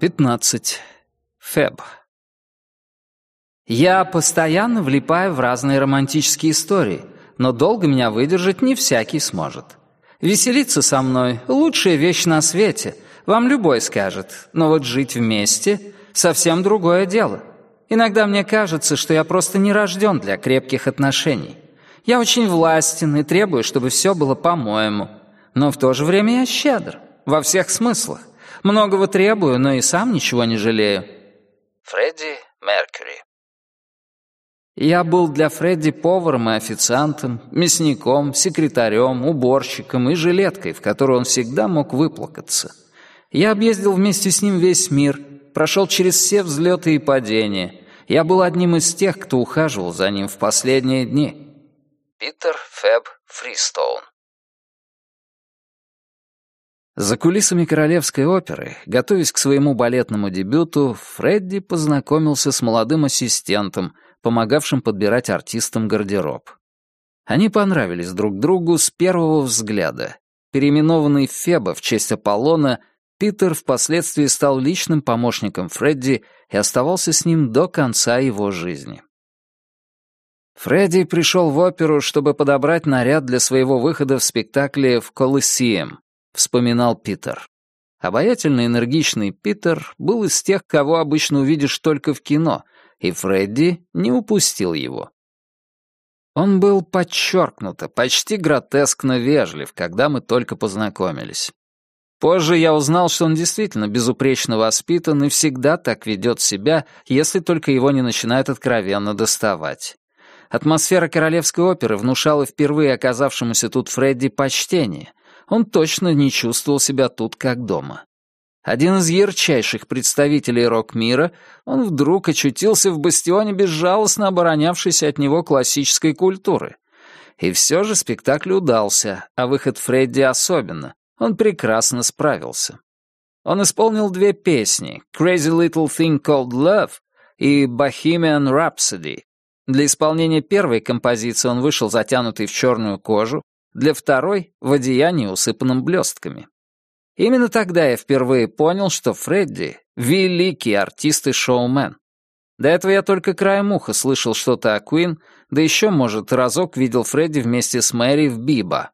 15. Феб. Я постоянно влипаю в разные романтические истории, но долго меня выдержать не всякий сможет. Веселиться со мной — лучшая вещь на свете, вам любой скажет, но вот жить вместе — совсем другое дело. Иногда мне кажется, что я просто не рожден для крепких отношений. Я очень властен и требую, чтобы все было по-моему. Но в то же время я щедр, во всех смыслах. Многого требую, но и сам ничего не жалею. Фредди Меркьюри. Я был для Фредди поваром и официантом, мясником, секретарем, уборщиком и жилеткой, в которую он всегда мог выплакаться. Я объездил вместе с ним весь мир, прошел через все взлеты и падения. Я был одним из тех, кто ухаживал за ним в последние дни. Питер Феб Фристоун. За кулисами Королевской оперы, готовясь к своему балетному дебюту, Фредди познакомился с молодым ассистентом, помогавшим подбирать артистам гардероб. Они понравились друг другу с первого взгляда. Переименованный Феба в честь Аполлона, Питер впоследствии стал личным помощником Фредди и оставался с ним до конца его жизни. Фредди пришел в оперу, чтобы подобрать наряд для своего выхода в спектакле в Колоссеум, — вспоминал Питер. Обаятельный энергичный Питер был из тех, кого обычно увидишь только в кино, и Фредди не упустил его. Он был подчеркнуто, почти гротескно вежлив, когда мы только познакомились. Позже я узнал, что он действительно безупречно воспитан и всегда так ведет себя, если только его не начинает откровенно доставать. Атмосфера королевской оперы внушала впервые оказавшемуся тут Фредди почтение, он точно не чувствовал себя тут как дома. Один из ярчайших представителей рок-мира, он вдруг очутился в бастионе безжалостно оборонявшейся от него классической культуры. И все же спектакль удался, а выход Фредди особенно. Он прекрасно справился. Он исполнил две песни «Crazy Little Thing Called Love» и «Bohemian Rhapsody». Для исполнения первой композиции он вышел затянутый в черную кожу, для второй — в одеянии, усыпанном блестками. Именно тогда я впервые понял, что Фредди — великий артист и шоумен. До этого я только краем уха слышал что-то о Куин, да еще, может, разок видел Фредди вместе с Мэри в Биба.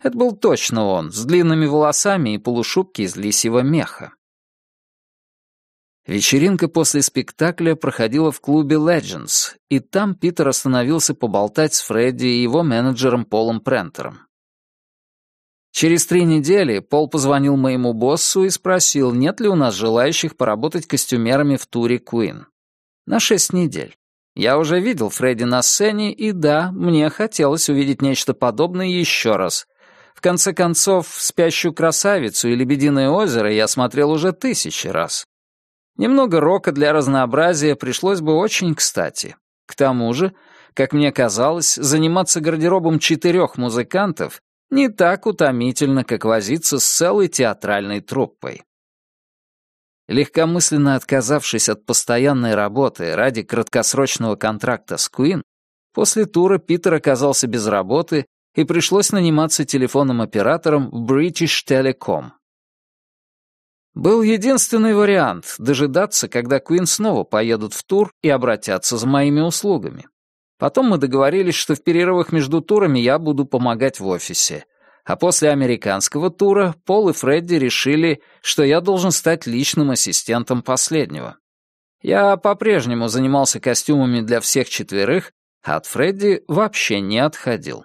Это был точно он, с длинными волосами и полушубки из лисьего меха. Вечеринка после спектакля проходила в клубе Legends, и там Питер остановился поболтать с Фредди и его менеджером Полом Прентером. Через три недели Пол позвонил моему боссу и спросил, нет ли у нас желающих поработать костюмерами в туре Queen. На шесть недель. Я уже видел Фредди на сцене, и да, мне хотелось увидеть нечто подобное еще раз. В конце концов, «Спящую красавицу» и «Лебединое озеро» я смотрел уже тысячи раз. Немного рока для разнообразия пришлось бы очень кстати. К тому же, как мне казалось, заниматься гардеробом четырех музыкантов не так утомительно, как возиться с целой театральной труппой. Легкомысленно отказавшись от постоянной работы ради краткосрочного контракта с Queen, после тура Питер оказался без работы и пришлось наниматься телефонным оператором в British Telecom. Был единственный вариант — дожидаться, когда Куин снова поедут в тур и обратятся за моими услугами. Потом мы договорились, что в перерывах между турами я буду помогать в офисе. А после американского тура Пол и Фредди решили, что я должен стать личным ассистентом последнего. Я по-прежнему занимался костюмами для всех четверых, а от Фредди вообще не отходил.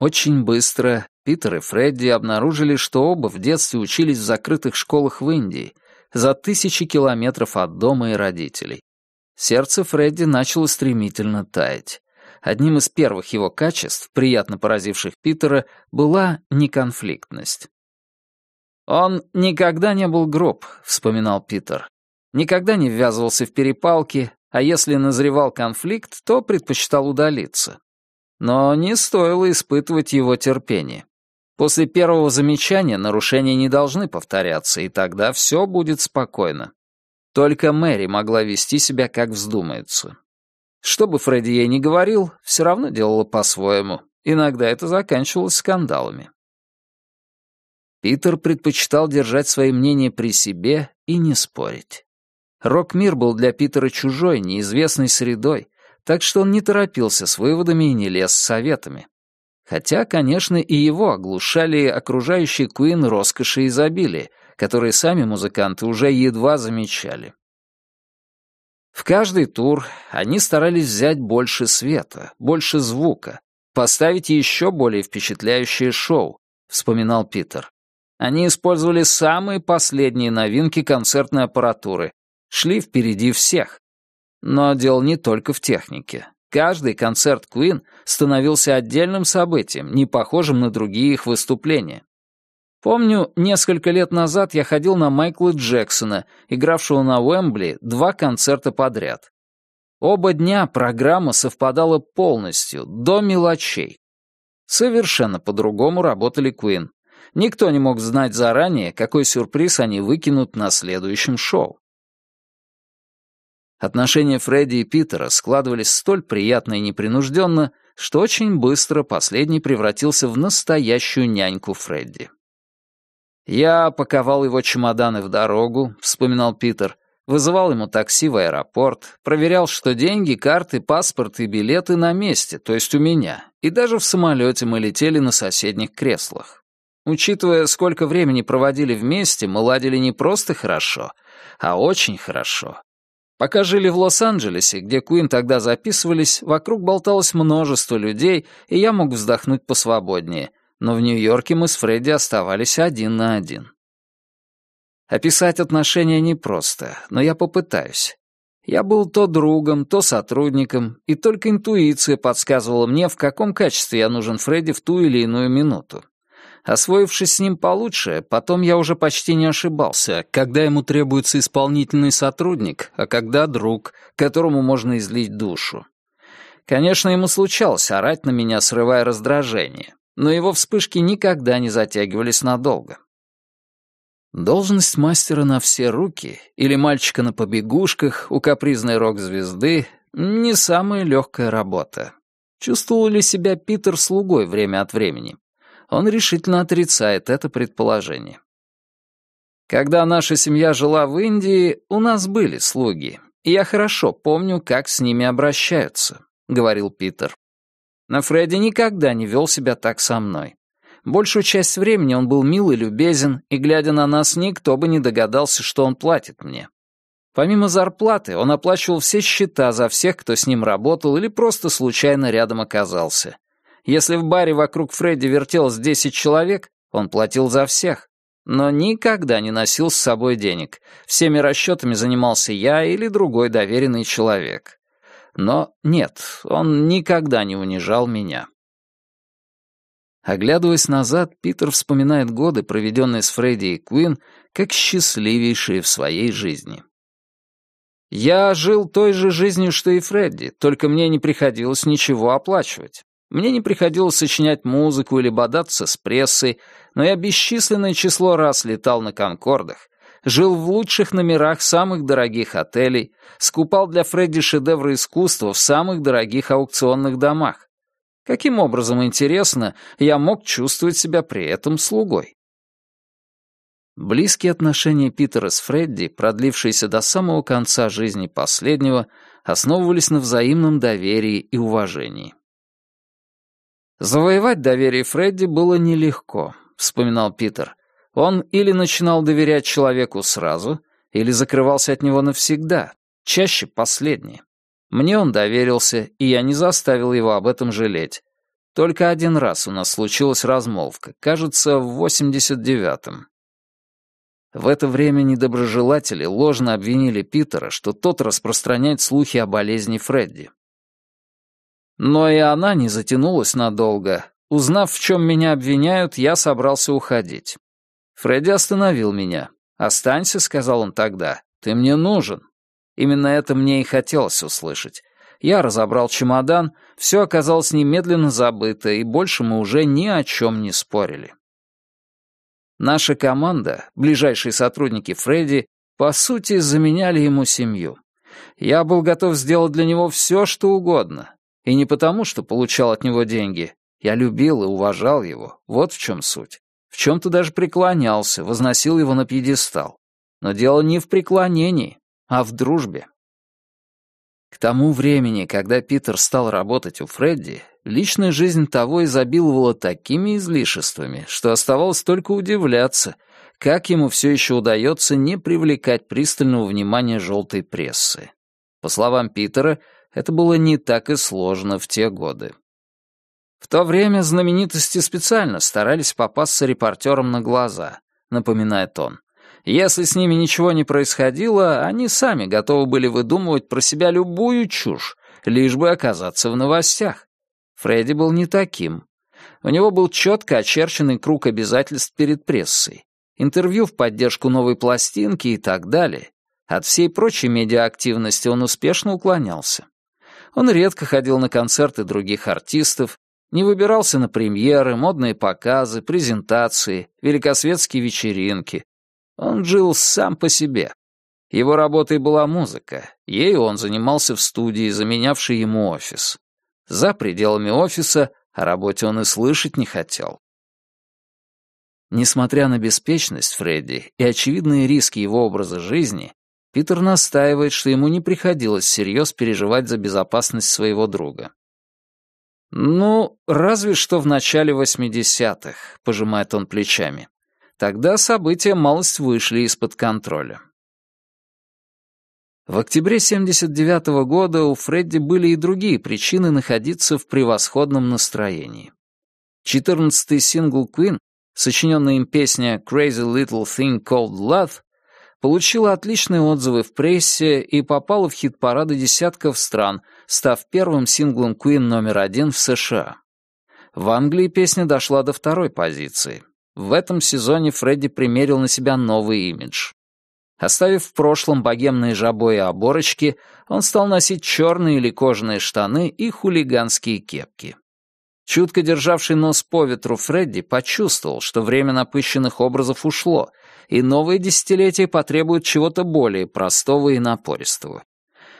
Очень быстро Питер и Фредди обнаружили, что оба в детстве учились в закрытых школах в Индии, за тысячи километров от дома и родителей. Сердце Фредди начало стремительно таять. Одним из первых его качеств, приятно поразивших Питера, была неконфликтность. «Он никогда не был груб», — вспоминал Питер. «Никогда не ввязывался в перепалки, а если назревал конфликт, то предпочитал удалиться. Но не стоило испытывать его терпение. После первого замечания нарушения не должны повторяться, и тогда все будет спокойно. Только Мэри могла вести себя, как вздумается. Что бы Фредди ей ни говорил, все равно делала по-своему. Иногда это заканчивалось скандалами. Питер предпочитал держать свои мнения при себе и не спорить. Рок-мир был для Питера чужой, неизвестной средой, так что он не торопился с выводами и не лез с советами. Хотя, конечно, и его оглушали окружающие Куин роскоши и изобилие, которые сами музыканты уже едва замечали. В каждый тур они старались взять больше света, больше звука, поставить еще более впечатляющее шоу, вспоминал Питер. Они использовали самые последние новинки концертной аппаратуры, шли впереди всех. Но дело не только в технике. Каждый концерт Queen становился отдельным событием, не похожим на другие их выступления. Помню, несколько лет назад я ходил на Майкла Джексона, игравшего на Уэмбли, два концерта подряд. Оба дня программа совпадала полностью, до мелочей. Совершенно по-другому работали Queen. Никто не мог знать заранее, какой сюрприз они выкинут на следующем шоу. Отношения Фредди и Питера складывались столь приятно и непринужденно, что очень быстро последний превратился в настоящую няньку Фредди. «Я паковал его чемоданы в дорогу», — вспоминал Питер, вызывал ему такси в аэропорт, проверял, что деньги, карты, паспорт и билеты на месте, то есть у меня, и даже в самолете мы летели на соседних креслах. Учитывая, сколько времени проводили вместе, мы ладили не просто хорошо, а очень хорошо. Пока жили в Лос-Анджелесе, где Куин тогда записывались, вокруг болталось множество людей, и я мог вздохнуть посвободнее, но в Нью-Йорке мы с Фредди оставались один на один. Описать отношения непросто, но я попытаюсь. Я был то другом, то сотрудником, и только интуиция подсказывала мне, в каком качестве я нужен Фредди в ту или иную минуту. Освоившись с ним получше, потом я уже почти не ошибался, когда ему требуется исполнительный сотрудник, а когда друг, которому можно излить душу. Конечно, ему случалось орать на меня, срывая раздражение, но его вспышки никогда не затягивались надолго. Должность мастера на все руки или мальчика на побегушках у капризной рок-звезды — не самая легкая работа. Чувствовал ли себя Питер слугой время от времени? Он решительно отрицает это предположение. Когда наша семья жила в Индии, у нас были слуги, и я хорошо помню, как с ними обращаются, — говорил Питер. Но Фредди никогда не вел себя так со мной. Большую часть времени он был мил и любезен, и, глядя на нас, никто бы не догадался, что он платит мне. Помимо зарплаты, он оплачивал все счета за всех, кто с ним работал или просто случайно рядом оказался. Если в баре вокруг Фредди вертелось десять человек, он платил за всех. Но никогда не носил с собой денег. Всеми расчетами занимался я или другой доверенный человек. Но нет, он никогда не унижал меня. Оглядываясь назад, Питер вспоминает годы, проведенные с Фредди и Куин, как счастливейшие в своей жизни. «Я жил той же жизнью, что и Фредди, только мне не приходилось ничего оплачивать. Мне не приходилось сочинять музыку или бодаться с прессой, но я бесчисленное число раз летал на «Конкордах», жил в лучших номерах самых дорогих отелей, скупал для Фредди шедевры искусства в самых дорогих аукционных домах. Каким образом, интересно, я мог чувствовать себя при этом слугой? Близкие отношения Питера с Фредди, продлившиеся до самого конца жизни последнего, основывались на взаимном доверии и уважении. «Завоевать доверие Фредди было нелегко», — вспоминал Питер. «Он или начинал доверять человеку сразу, или закрывался от него навсегда, чаще последнее. Мне он доверился, и я не заставил его об этом жалеть. Только один раз у нас случилась размолвка, кажется, в 89-м. В это время недоброжелатели ложно обвинили Питера, что тот распространяет слухи о болезни Фредди. Но и она не затянулась надолго. Узнав, в чем меня обвиняют, я собрался уходить. Фредди остановил меня. «Останься», — сказал он тогда, — «ты мне нужен». Именно это мне и хотелось услышать. Я разобрал чемодан, все оказалось немедленно забыто, и больше мы уже ни о чем не спорили. Наша команда, ближайшие сотрудники Фредди, по сути, заменяли ему семью. Я был готов сделать для него все, что угодно, и не потому, что получал от него деньги. Я любил и уважал его. Вот в чем суть. В чем-то даже преклонялся, возносил его на пьедестал. Но дело не в преклонении, а в дружбе. К тому времени, когда Питер стал работать у Фредди, личная жизнь того изобиловала такими излишествами, что оставалось только удивляться, как ему все еще удается не привлекать пристального внимания желтой прессы. По словам Питера, это было не так и сложно в те годы. В то время знаменитости специально старались попасться репортерам на глаза, напоминает он. Если с ними ничего не происходило, они сами готовы были выдумывать про себя любую чушь, лишь бы оказаться в новостях. Фредди был не таким. У него был четко очерченный круг обязательств перед прессой. Интервью в поддержку новой пластинки и так далее. От всей прочей медиаактивности он успешно уклонялся. Он редко ходил на концерты других артистов, не выбирался на премьеры, модные показы, презентации, великосветские вечеринки. Он жил сам по себе. Его работой была музыка, ею он занимался в студии, заменявшей ему офис. За пределами офиса о работе он и слышать не хотел. Несмотря на беспечность Фредди и очевидные риски его образа жизни, Питер настаивает, что ему не приходилось всерьез переживать за безопасность своего друга. «Ну, разве что в начале 80-х», — пожимает он плечами. Тогда события малость вышли из-под контроля. В октябре 79 -го года у Фредди были и другие причины находиться в превосходном настроении. Четырнадцатый сингл Queen, сочиненная им песня «Crazy Little Thing Called Love», получила отличные отзывы в прессе и попала в хит-парады десятков стран, став первым синглом Queen номер один в США. В Англии песня дошла до второй позиции. В этом сезоне Фредди примерил на себя новый имидж. Оставив в прошлом богемные жабо и оборочки, он стал носить черные или кожаные штаны и хулиганские кепки. Чутко державший нос по ветру Фредди почувствовал, что время напыщенных образов ушло, и новые десятилетия потребуют чего-то более простого и напористого.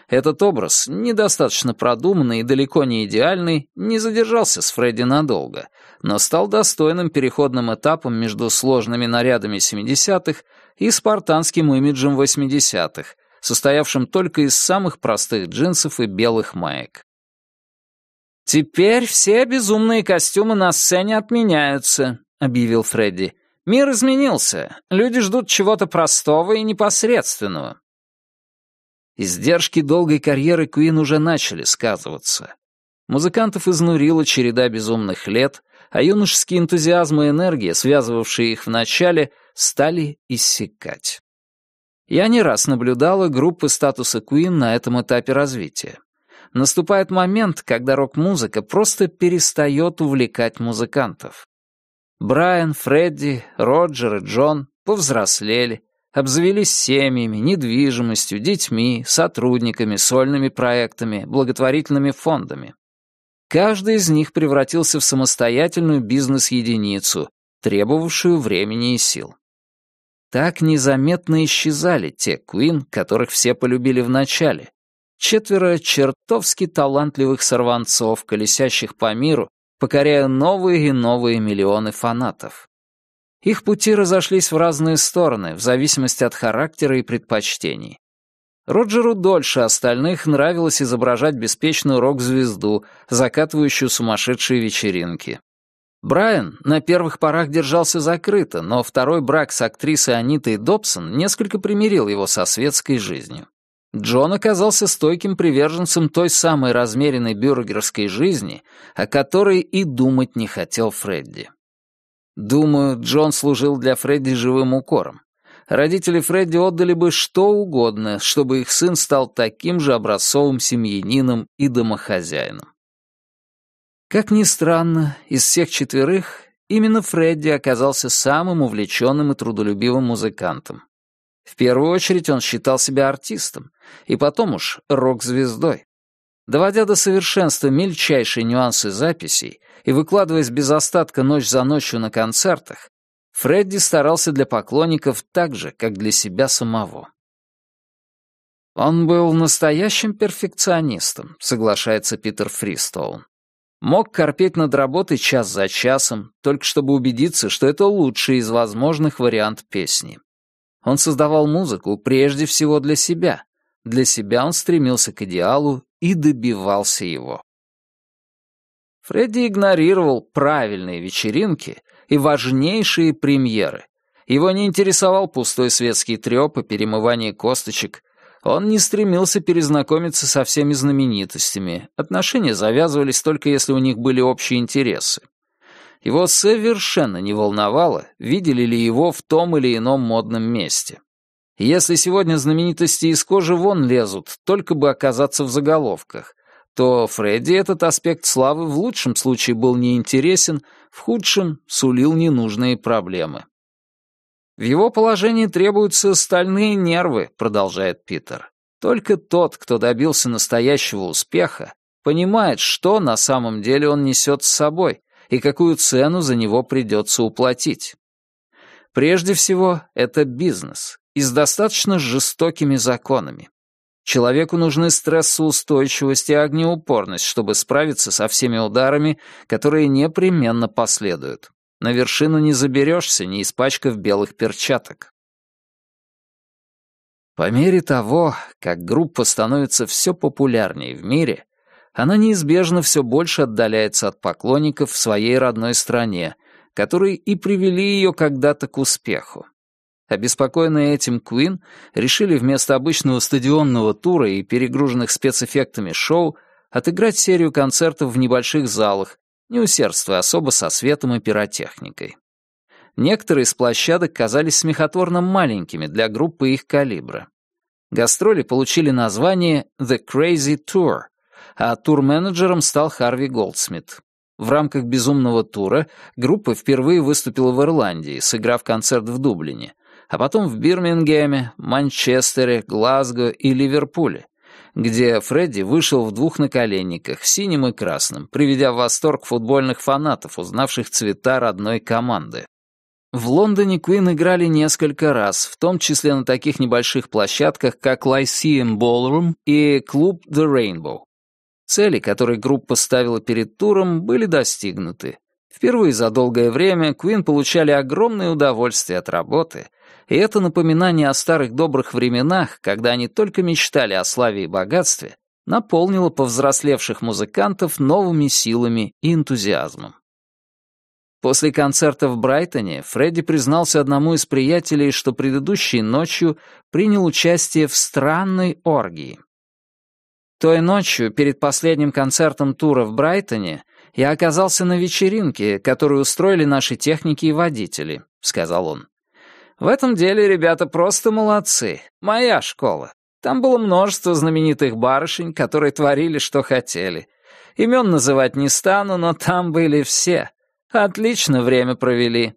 Этот образ, недостаточно продуманный и далеко не идеальный, не задержался с Фредди надолго, но стал достойным переходным этапом между сложными нарядами 70-х и спартанским имиджем 80-х, состоявшим только из самых простых джинсов и белых маек. «Теперь все безумные костюмы на сцене отменяются», — объявил Фредди. «Мир изменился. Люди ждут чего-то простого и непосредственного. Издержки долгой карьеры Куин уже начали сказываться. Музыкантов изнурила череда безумных лет, а юношеский энтузиазм и энергия, связывавшие их в начале, стали иссякать. Я не раз наблюдала группы статуса Куин на этом этапе развития. Наступает момент, когда рок-музыка просто перестает увлекать музыкантов. Брайан, Фредди, Роджер и Джон повзрослели, обзавелись семьями, недвижимостью, детьми, сотрудниками, сольными проектами, благотворительными фондами. Каждый из них превратился в самостоятельную бизнес-единицу, требовавшую времени и сил. Так незаметно исчезали те Куин, которых все полюбили в начале. Четверо чертовски талантливых сорванцов, колесящих по миру, покоряя новые и новые миллионы фанатов. Их пути разошлись в разные стороны, в зависимости от характера и предпочтений. Роджеру дольше остальных нравилось изображать беспечную рок-звезду, закатывающую сумасшедшие вечеринки. Брайан на первых порах держался закрыто, но второй брак с актрисой Анитой Добсон несколько примирил его со светской жизнью. Джон оказался стойким приверженцем той самой размеренной бюргерской жизни, о которой и думать не хотел Фредди. Думаю, Джон служил для Фредди живым укором. Родители Фредди отдали бы что угодно, чтобы их сын стал таким же образцовым семьянином и домохозяином. Как ни странно, из всех четверых именно Фредди оказался самым увлеченным и трудолюбивым музыкантом. В первую очередь он считал себя артистом, и потом уж рок-звездой. Доводя до совершенства мельчайшие нюансы записей и выкладываясь без остатка ночь за ночью на концертах, Фредди старался для поклонников так же, как для себя самого. Он был настоящим перфекционистом, соглашается Питер Фристоун. Мог корпеть над работой час за часом, только чтобы убедиться, что это лучший из возможных вариант песни. Он создавал музыку прежде всего для себя. Для себя он стремился к идеалу и добивался его. Фредди игнорировал правильные вечеринки и важнейшие премьеры. Его не интересовал пустой светский трёп и перемывание косточек, он не стремился перезнакомиться со всеми знаменитостями. Отношения завязывались только если у них были общие интересы. Его совершенно не волновало, видели ли его в том или ином модном месте. Если сегодня знаменитости из кожи вон лезут, только бы оказаться в заголовках, то Фредди этот аспект славы в лучшем случае был неинтересен, в худшем сулил ненужные проблемы. В его положении требуются стальные нервы, продолжает Питер. Только тот, кто добился настоящего успеха, понимает, что на самом деле он несет с собой и какую цену за него придется уплатить. Прежде всего, это бизнес и с достаточно жестокими законами. Человеку нужны стрессоустойчивость и огнеупорность, чтобы справиться со всеми ударами, которые непременно последуют. На вершину не заберешься, не испачкав белых перчаток. По мере того, как группа становится все популярнее в мире, она неизбежно все больше отдаляется от поклонников в своей родной стране, которые и привели ее когда-то к успеху. Обеспокоенные этим Куин решили вместо обычного стадионного тура и перегруженных спецэффектами шоу отыграть серию концертов в небольших залах, не усердствуя особо со светом и пиротехникой. Некоторые из площадок казались смехотворно маленькими для группы их калибра. Гастроли получили название «The Crazy Tour», а тур-менеджером стал Харви Голдсмит. В рамках «Безумного тура» группа впервые выступила в Ирландии, сыграв концерт в Дублине, а потом в Бирмингеме, Манчестере, Глазго и Ливерпуле, где Фредди вышел в двух наколенниках, синим и красным, приведя в восторг футбольных фанатов, узнавших цвета родной команды. В Лондоне Куин играли несколько раз, в том числе на таких небольших площадках, как Lyceum Ballroom и клуб The Rainbow. Цели, которые группа ставила перед туром, были достигнуты. Впервые за долгое время Куин получали огромное удовольствие от работы, и это напоминание о старых добрых временах, когда они только мечтали о славе и богатстве, наполнило повзрослевших музыкантов новыми силами и энтузиазмом. После концерта в Брайтоне Фредди признался одному из приятелей, что предыдущей ночью принял участие в странной оргии. Той ночью, перед последним концертом тура в Брайтоне, я оказался на вечеринке, которую устроили наши техники и водители», — сказал он. «В этом деле ребята просто молодцы. Моя школа. Там было множество знаменитых барышень, которые творили, что хотели. Имен называть не стану, но там были все. Отлично время провели».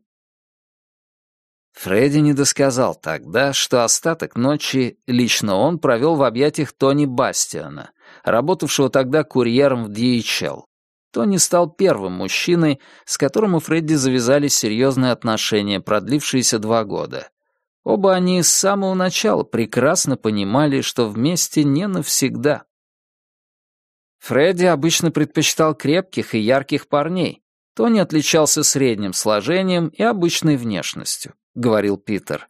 Фредди не досказал тогда, что остаток ночи лично он провел в объятиях Тони Бастиана, работавшего тогда курьером в DHL. Тони стал первым мужчиной, с которым у Фредди завязались серьезные отношения, продлившиеся два года. Оба они с самого начала прекрасно понимали, что вместе не навсегда. Фредди обычно предпочитал крепких и ярких парней. Тони отличался средним сложением и обычной внешностью, говорил Питер.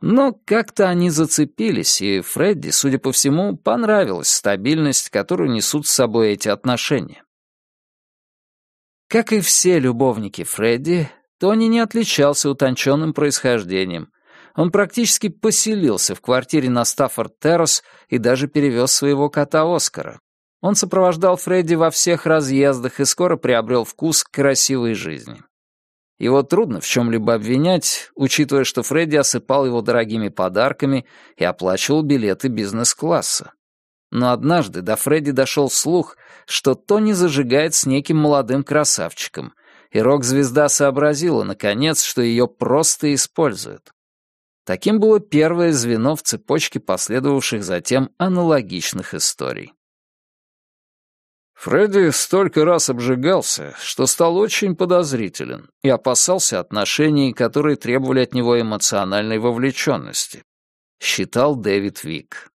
Но как-то они зацепились, и Фредди, судя по всему, понравилась стабильность, которую несут с собой эти отношения. Как и все любовники Фредди, Тони не отличался утонченным происхождением. Он практически поселился в квартире на Стаффорд-Террас и даже перевез своего кота Оскара. Он сопровождал Фредди во всех разъездах и скоро приобрел вкус к красивой жизни. Его трудно в чем-либо обвинять, учитывая, что Фредди осыпал его дорогими подарками и оплачивал билеты бизнес-класса. Но однажды до Фредди дошел слух, что Тони зажигает с неким молодым красавчиком, и рок-звезда сообразила, наконец, что ее просто используют. Таким было первое звено в цепочке последовавших затем аналогичных историй. Фредди столько раз обжигался, что стал очень подозрителен и опасался отношений, которые требовали от него эмоциональной вовлеченности, считал Дэвид Вик.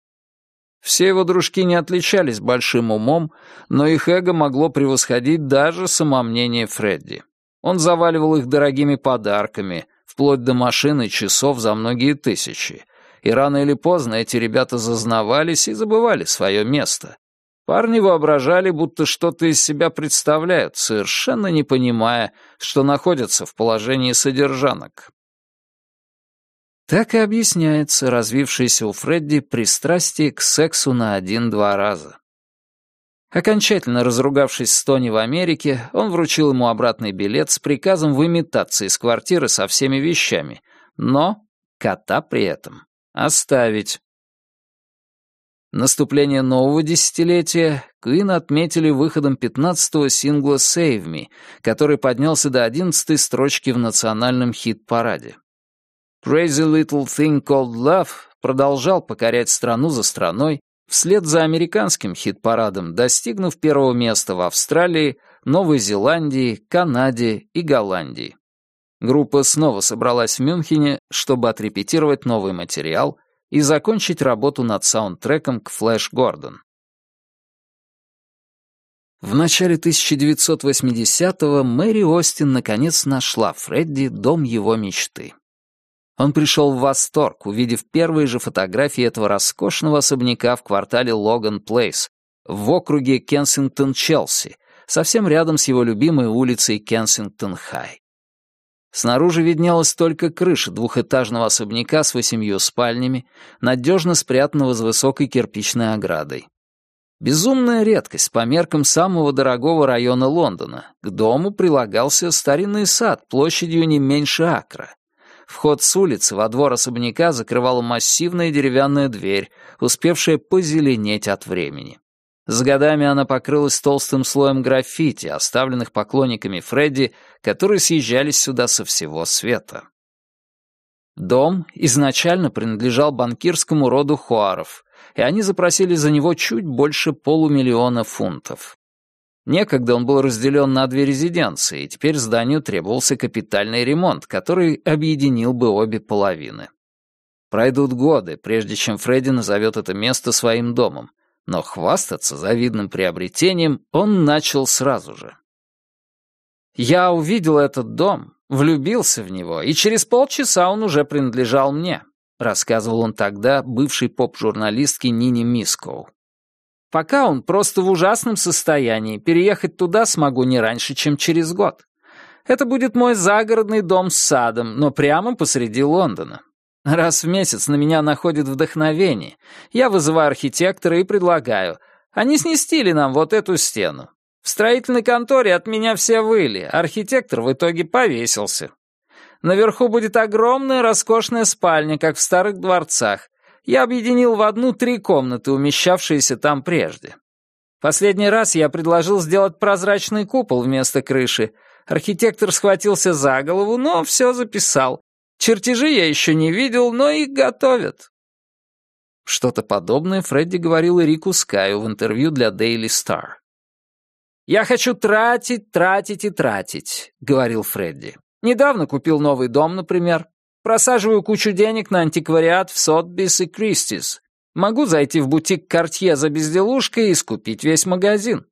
Все его дружки не отличались большим умом, но их эго могло превосходить даже самомнение Фредди. Он заваливал их дорогими подарками, вплоть до машин и часов за многие тысячи. И рано или поздно эти ребята зазнавались и забывали свое место. Парни воображали, будто что-то из себя представляют, совершенно не понимая, что находятся в положении содержанок. Так и объясняется развившееся у Фредди пристрастие к сексу на один-два раза. Окончательно разругавшись с Тони в Америке, он вручил ему обратный билет с приказом выметаться из квартиры со всеми вещами, но кота при этом оставить. Наступление нового десятилетия Queen отметили выходом 15-го сингла «Save Me», который поднялся до 11-й строчки в национальном хит-параде. Crazy Little Thing Called Love продолжал покорять страну за страной, вслед за американским хит-парадом, достигнув первого места в Австралии, Новой Зеландии, Канаде и Голландии. Группа снова собралась в Мюнхене, чтобы отрепетировать новый материал и закончить работу над саундтреком к «Флэш Гордон». В начале 1980-го Мэри Остин наконец нашла Фредди дом его мечты. Он пришел в восторг, увидев первые же фотографии этого роскошного особняка в квартале Логан Плейс, в округе Кенсингтон-Челси, совсем рядом с его любимой улицей Кенсингтон-Хай. Снаружи виднелась только крыша двухэтажного особняка с восемью спальнями, надежно спрятанного за высокой кирпичной оградой. Безумная редкость по меркам самого дорогого района Лондона. К дому прилагался старинный сад площадью не меньше акра. Вход с улицы во двор особняка закрывала массивная деревянная дверь, успевшая позеленеть от времени. С годами она покрылась толстым слоем граффити, оставленных поклонниками Фредди, которые съезжались сюда со всего света. Дом изначально принадлежал банкирскому роду Хуаров, и они запросили за него чуть больше полумиллиона фунтов. Некогда он был разделен на две резиденции, и теперь зданию требовался капитальный ремонт, который объединил бы обе половины. Пройдут годы, прежде чем Фредди назовет это место своим домом, но хвастаться завидным приобретением он начал сразу же. «Я увидел этот дом, влюбился в него, и через полчаса он уже принадлежал мне», рассказывал он тогда бывшей поп-журналистке Нине Мискоу. Пока он просто в ужасном состоянии, переехать туда смогу не раньше, чем через год. Это будет мой загородный дом с садом, но прямо посреди Лондона. Раз в месяц на меня находит вдохновение. Я вызываю архитектора и предлагаю. Они снести ли нам вот эту стену? В строительной конторе от меня все выли. Архитектор в итоге повесился. Наверху будет огромная роскошная спальня, как в старых дворцах я объединил в одну три комнаты, умещавшиеся там прежде. Последний раз я предложил сделать прозрачный купол вместо крыши. Архитектор схватился за голову, но все записал. Чертежи я еще не видел, но их готовят. Что-то подобное Фредди говорил Рику Скаю в интервью для Daily Star. «Я хочу тратить, тратить и тратить», — говорил Фредди. «Недавно купил новый дом, например. Просаживаю кучу денег на антиквариат в Сотбис и Кристис. Могу зайти в бутик Картье за безделушкой и скупить весь магазин.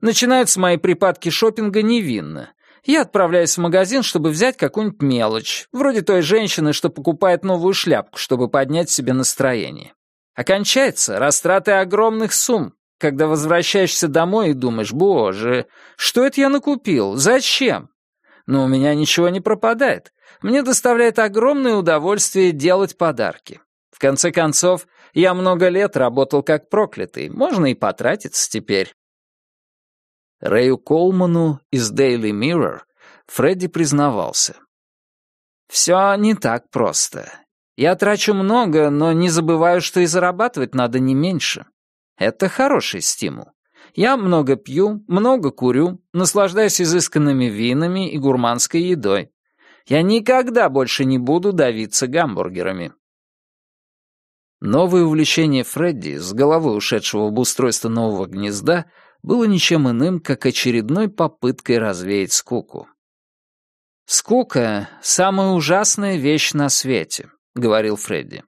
Начинаются мои припадки шопинга невинно. Я отправляюсь в магазин, чтобы взять какую-нибудь мелочь, вроде той женщины, что покупает новую шляпку, чтобы поднять себе настроение. Окончается растраты огромных сумм, когда возвращаешься домой и думаешь, боже, что это я накупил, зачем? Но у меня ничего не пропадает. Мне доставляет огромное удовольствие делать подарки. В конце концов, я много лет работал как проклятый, можно и потратиться теперь. Рэю Колману из Daily Mirror Фредди признавался. «Все не так просто. Я трачу много, но не забываю, что и зарабатывать надо не меньше. Это хороший стимул. Я много пью, много курю, наслаждаюсь изысканными винами и гурманской едой. Я никогда больше не буду давиться гамбургерами. Новое увлечение Фредди, с головой ушедшего в устройство нового гнезда, было ничем иным, как очередной попыткой развеять скуку. «Скука — самая ужасная вещь на свете», — говорил Фредди.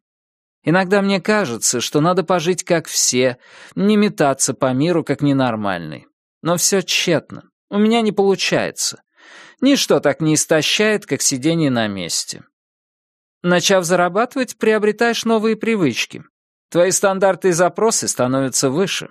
Иногда мне кажется, что надо пожить как все, не метаться по миру как ненормальный. Но все тщетно. У меня не получается. Ничто так не истощает, как сидение на месте. Начав зарабатывать, приобретаешь новые привычки. Твои стандарты и запросы становятся выше.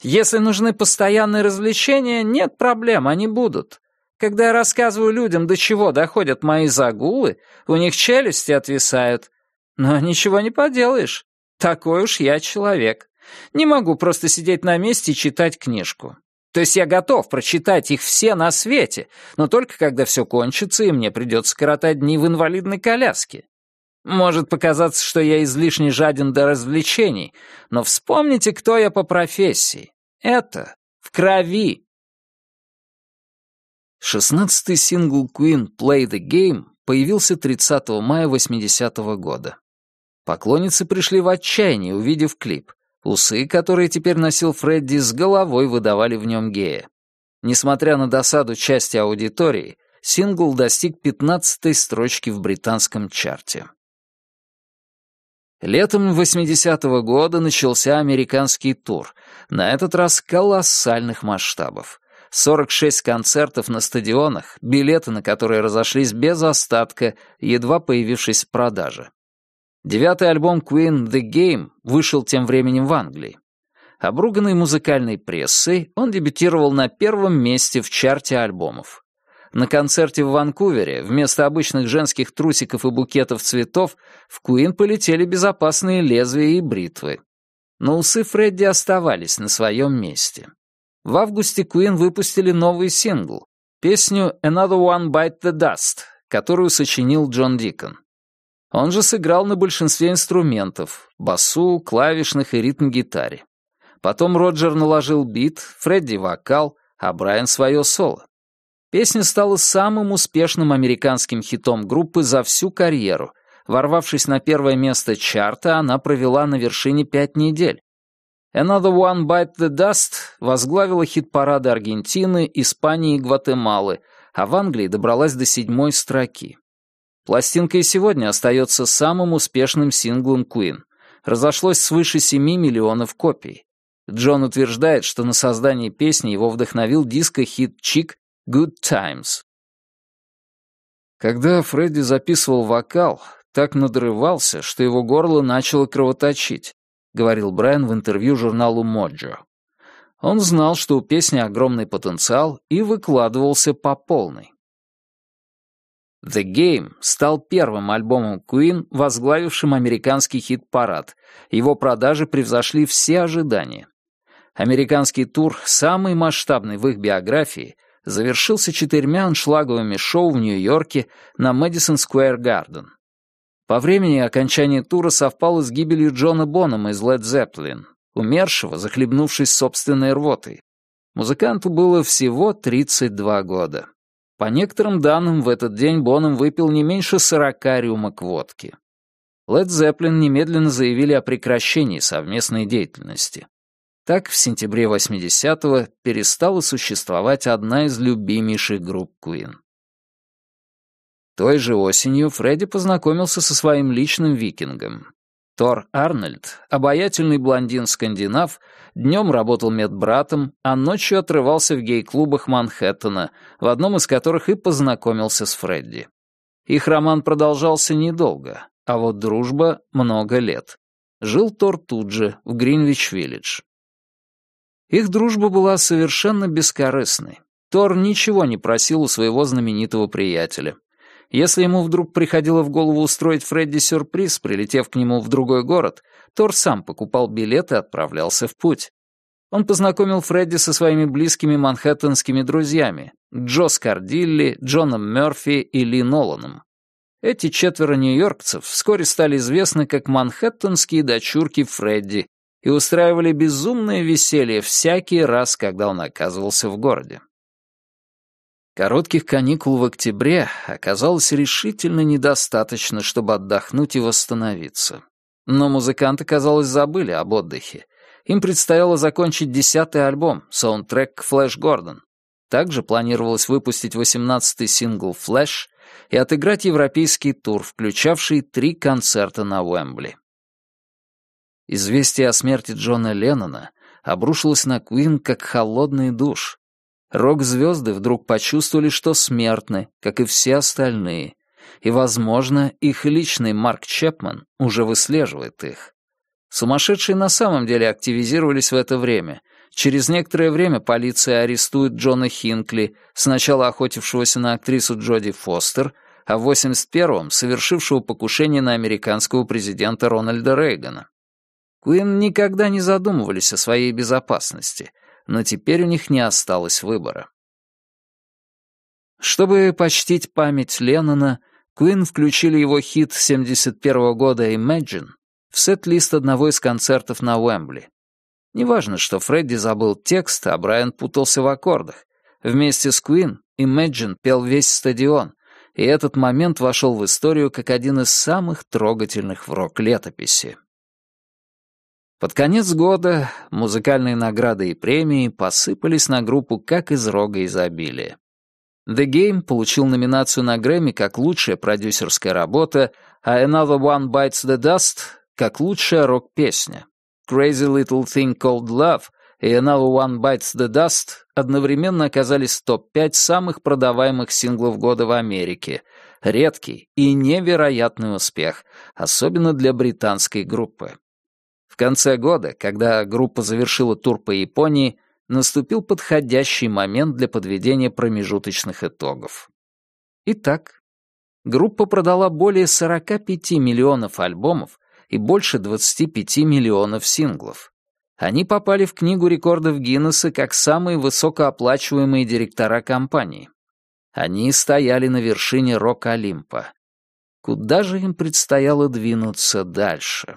Если нужны постоянные развлечения, нет проблем, они будут. Когда я рассказываю людям, до чего доходят мои загулы, у них челюсти отвисают. Но ничего не поделаешь. Такой уж я человек. Не могу просто сидеть на месте и читать книжку. То есть я готов прочитать их все на свете, но только когда все кончится, и мне придется коротать дни в инвалидной коляске. Может показаться, что я излишне жаден до развлечений, но вспомните, кто я по профессии. Это в крови. Шестнадцатый сингл Queen «Play the Game» появился 30 мая 80 -го года. Поклонницы пришли в отчаяние, увидев клип. Усы, которые теперь носил Фредди, с головой выдавали в нем гея. Несмотря на досаду части аудитории, сингл достиг 15-й строчки в британском чарте. Летом 80-го года начался американский тур, на этот раз колоссальных масштабов. 46 концертов на стадионах, билеты на которые разошлись без остатка, едва появившись в продаже. Девятый альбом Queen «The Game» вышел тем временем в Англии. Обруганный музыкальной прессой, он дебютировал на первом месте в чарте альбомов. На концерте в Ванкувере вместо обычных женских трусиков и букетов цветов в Куин полетели безопасные лезвия и бритвы. Но усы Фредди оставались на своем месте. В августе Куин выпустили новый сингл, песню «Another One Bite the Dust», которую сочинил Джон Дикон. Он же сыграл на большинстве инструментов — басу, клавишных и ритм-гитаре. Потом Роджер наложил бит, Фредди — вокал, а Брайан — свое соло. Песня стала самым успешным американским хитом группы за всю карьеру. Ворвавшись на первое место чарта, она провела на вершине пять недель. Another One Bite the Dust возглавила хит-парады Аргентины, Испании и Гватемалы, а в Англии добралась до седьмой строки. Пластинка и сегодня остается самым успешным синглом Queen. Разошлось свыше 7 миллионов копий. Джон утверждает, что на создание песни его вдохновил диско-хит «Чик» Good Times. Когда Фредди записывал вокал, так надрывался, что его горло начало кровоточить, говорил Брайан в интервью журналу Mojo. Он знал, что у песни огромный потенциал и выкладывался по полной. The Game стал первым альбомом Queen, возглавившим американский хит-парад. Его продажи превзошли все ожидания. Американский тур, самый масштабный в их биографии, завершился четырьмя аншлаговыми шоу в Нью-Йорке на Мэдисон Сквер Гарден. По времени окончание тура совпало с гибелью Джона Бонома из Led Zeppelin, умершего, захлебнувшись собственной рвотой. Музыканту было всего 32 года. По некоторым данным, в этот день Боном выпил не меньше 40 рюмок водки. Led Zeppelin немедленно заявили о прекращении совместной деятельности. Так, в сентябре 80-го перестала существовать одна из любимейших групп Queen. Той же осенью Фредди познакомился со своим личным викингом. Тор Арнольд, обаятельный блондин-скандинав, днем работал медбратом, а ночью отрывался в гей-клубах Манхэттена, в одном из которых и познакомился с Фредди. Их роман продолжался недолго, а вот дружба — много лет. Жил Тор тут же, в Гринвич-Виллидж. Их дружба была совершенно бескорыстной. Тор ничего не просил у своего знаменитого приятеля. Если ему вдруг приходило в голову устроить Фредди сюрприз, прилетев к нему в другой город, Тор сам покупал билет и отправлялся в путь. Он познакомил Фредди со своими близкими манхэттенскими друзьями Джо Скардилли, Джоном Мёрфи и Ли Ноланом. Эти четверо нью-йоркцев вскоре стали известны как манхэттенские дочурки Фредди и устраивали безумное веселье всякий раз, когда он оказывался в городе. Коротких каникул в октябре оказалось решительно недостаточно, чтобы отдохнуть и восстановиться. Но музыканты, казалось, забыли об отдыхе. Им предстояло закончить десятый альбом, саундтрек «Флэш Гордон». Также планировалось выпустить восемнадцатый сингл «Флэш» и отыграть европейский тур, включавший три концерта на Уэмбли. Известие о смерти Джона Леннона обрушилось на Куин как холодный душ. Рок-звезды вдруг почувствовали, что смертны, как и все остальные, и, возможно, их личный Марк Чепман уже выслеживает их. Сумасшедшие на самом деле активизировались в это время. Через некоторое время полиция арестует Джона Хинкли, сначала охотившегося на актрису Джоди Фостер, а в 81-м совершившего покушение на американского президента Рональда Рейгана. Куин никогда не задумывались о своей безопасности, но теперь у них не осталось выбора. Чтобы почтить память Леннона, Куин включили его хит 71 -го года «Imagine» в сет-лист одного из концертов на Уэмбли. Неважно, что Фредди забыл текст, а Брайан путался в аккордах. Вместе с Куин Imagine пел весь стадион, и этот момент вошел в историю как один из самых трогательных в рок-летописи. Под конец года музыкальные награды и премии посыпались на группу как из рога изобилия. The Game получил номинацию на Грэмми как лучшая продюсерская работа, а Another One Bites the Dust — как лучшая рок-песня. Crazy Little Thing Called Love и Another One Bites the Dust одновременно оказались в топ-5 самых продаваемых синглов года в Америке. Редкий и невероятный успех, особенно для британской группы. В конце года, когда группа завершила тур по Японии, наступил подходящий момент для подведения промежуточных итогов. Итак, группа продала более 45 миллионов альбомов и больше 25 миллионов синглов. Они попали в Книгу рекордов Гиннесса как самые высокооплачиваемые директора компании. Они стояли на вершине рок-Олимпа. Куда же им предстояло двинуться дальше?